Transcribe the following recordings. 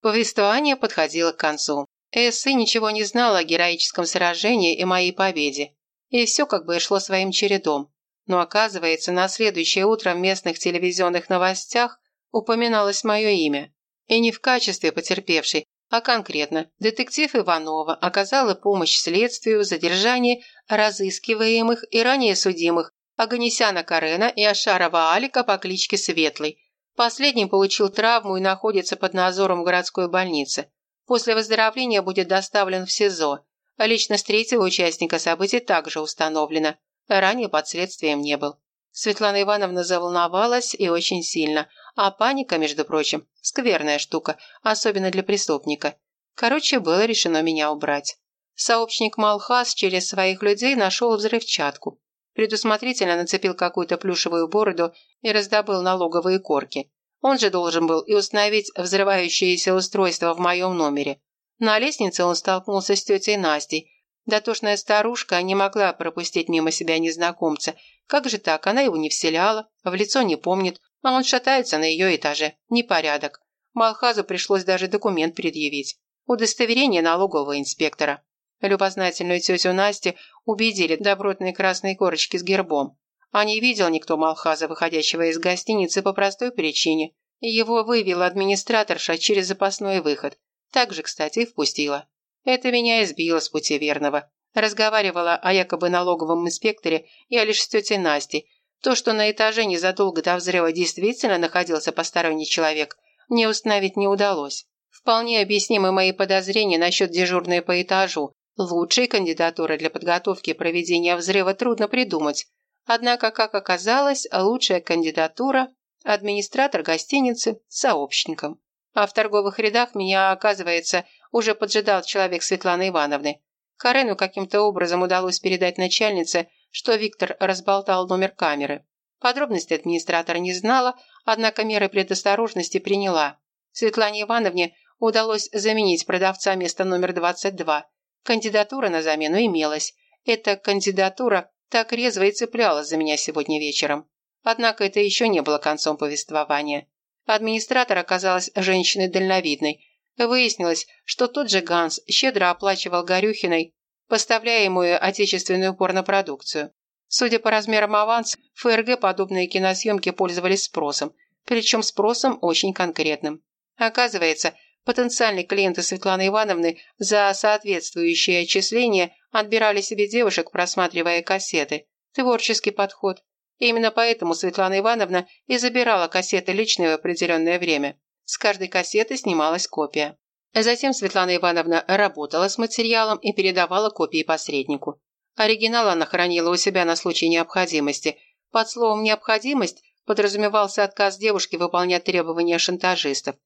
Повествование подходило к концу. Эссы ничего не знала о героическом сражении и моей победе. И все как бы шло своим чередом. Но оказывается, на следующее утро в местных телевизионных новостях упоминалось мое имя. И не в качестве потерпевшей, а конкретно детектив Иванова оказала помощь следствию в задержании разыскиваемых и ранее судимых Аганесяна Карена и Ашарова Алика по кличке Светлый. Последний получил травму и находится под надзором городской больнице. После выздоровления будет доставлен в СИЗО. Личность третьего участника событий также установлена. Ранее под следствием не был. Светлана Ивановна заволновалась и очень сильно. А паника, между прочим, скверная штука, особенно для преступника. Короче, было решено меня убрать. Сообщник Малхас через своих людей нашел взрывчатку. Предусмотрительно нацепил какую-то плюшевую бороду и раздобыл налоговые корки. Он же должен был и установить взрывающееся устройство в моем номере. На лестнице он столкнулся с тетей Настей. Дотошная старушка не могла пропустить мимо себя незнакомца. Как же так? Она его не вселяла, в лицо не помнит, а он шатается на ее этаже. Непорядок. Малхазу пришлось даже документ предъявить. Удостоверение налогового инспектора. Любознательную тетю Насти убедили добротные красные корочки с гербом. А не видел никто Малхаза, выходящего из гостиницы по простой причине. Его вывела администраторша через запасной выход. Так же, кстати, и впустила. Это меня избило с пути верного. Разговаривала о якобы налоговом инспекторе я лишь с тетей Настей. То, что на этаже незадолго до взрыва действительно находился посторонний человек, мне установить не удалось. Вполне объяснимы мои подозрения насчет дежурной по этажу. Лучшей кандидатуры для подготовки проведения взрыва трудно придумать. Однако, как оказалось, лучшая кандидатура – администратор гостиницы сообщником. А в торговых рядах меня, оказывается, уже поджидал человек Светланы Ивановны. Карену каким-то образом удалось передать начальнице, что Виктор разболтал номер камеры. Подробности администратор не знала, однако меры предосторожности приняла. Светлане Ивановне удалось заменить продавца место номер 22. Кандидатура на замену имелась. Эта кандидатура так резво и цеплялась за меня сегодня вечером. Однако это еще не было концом повествования. Администратор оказалась женщиной дальновидной. Выяснилось, что тот же Ганс щедро оплачивал Горюхиной поставляемую отечественную порнопродукцию. Судя по размерам аванса, ФРГ подобные киносъемки пользовались спросом, причем спросом очень конкретным. Оказывается, потенциальные клиенты Светланы Ивановны за соответствующее отчисление отбирали себе девушек, просматривая кассеты. Творческий подход. И именно поэтому Светлана Ивановна и забирала кассеты личные в определенное время. С каждой кассеты снималась копия. Затем Светлана Ивановна работала с материалом и передавала копии посреднику. Оригинал она хранила у себя на случай необходимости. Под словом «необходимость» подразумевался отказ девушки выполнять требования шантажистов.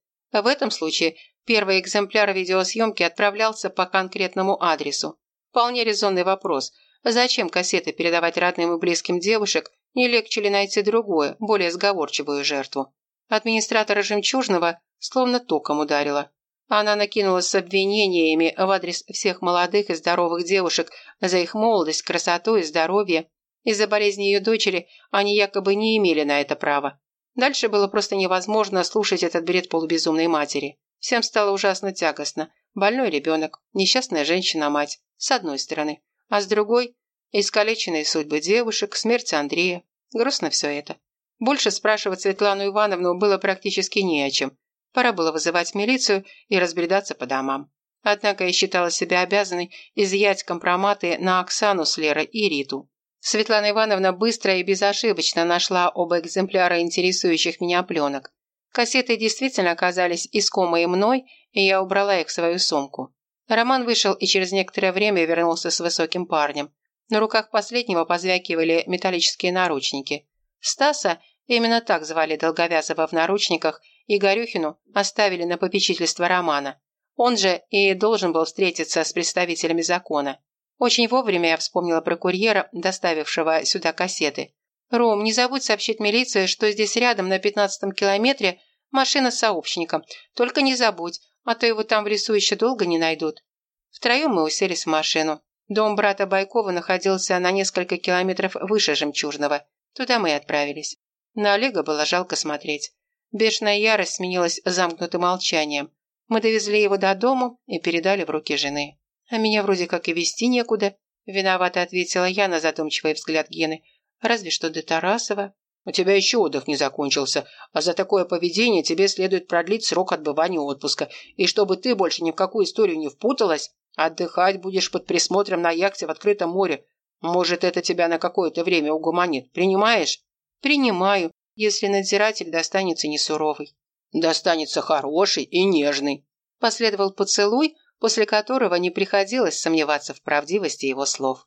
В этом случае первый экземпляр видеосъемки отправлялся по конкретному адресу. Вполне резонный вопрос. Зачем кассеты передавать родным и близким девушек, не легче ли найти другую, более сговорчивую жертву? Администратора «Жемчужного» словно током ударила. Она накинулась с обвинениями в адрес всех молодых и здоровых девушек за их молодость, красоту и здоровье. Из-за болезни ее дочери они якобы не имели на это права. Дальше было просто невозможно слушать этот бред полубезумной матери. Всем стало ужасно тягостно. Больной ребенок, несчастная женщина-мать, с одной стороны. А с другой – искалеченные судьбы девушек, смерть Андрея. Грустно все это. Больше спрашивать Светлану Ивановну было практически не о чем. Пора было вызывать милицию и разбредаться по домам. Однако я считала себя обязанной изъять компроматы на Оксану с Лерой и Риту. Светлана Ивановна быстро и безошибочно нашла оба экземпляра интересующих меня пленок. Кассеты действительно оказались искомые мной, и я убрала их в свою сумку. Роман вышел и через некоторое время вернулся с высоким парнем. На руках последнего позвякивали металлические наручники. Стаса, именно так звали Долговязова в наручниках, и Горюхину оставили на попечительство Романа. Он же и должен был встретиться с представителями закона. Очень вовремя я вспомнила про курьера, доставившего сюда кассеты. «Ром, не забудь сообщить милиции, что здесь рядом, на пятнадцатом километре, машина с сообщником. Только не забудь, а то его там в лесу еще долго не найдут». Втроем мы уселись в машину. Дом брата Байкова находился на несколько километров выше Жемчужного. Туда мы и отправились. На Олега было жалко смотреть. Бешеная ярость сменилась замкнутым молчанием. Мы довезли его до дому и передали в руки жены. А меня вроде как и вести некуда, виновато ответила я на задумчивый взгляд Гены. Разве что до Тарасова. У тебя еще отдых не закончился, а за такое поведение тебе следует продлить срок отбывания отпуска. И чтобы ты больше ни в какую историю не впуталась, отдыхать будешь под присмотром на яхте в открытом море. Может, это тебя на какое-то время угомонит. Принимаешь? Принимаю, если надзиратель достанется не суровый. Достанется хороший и нежный. Последовал поцелуй, после которого не приходилось сомневаться в правдивости его слов.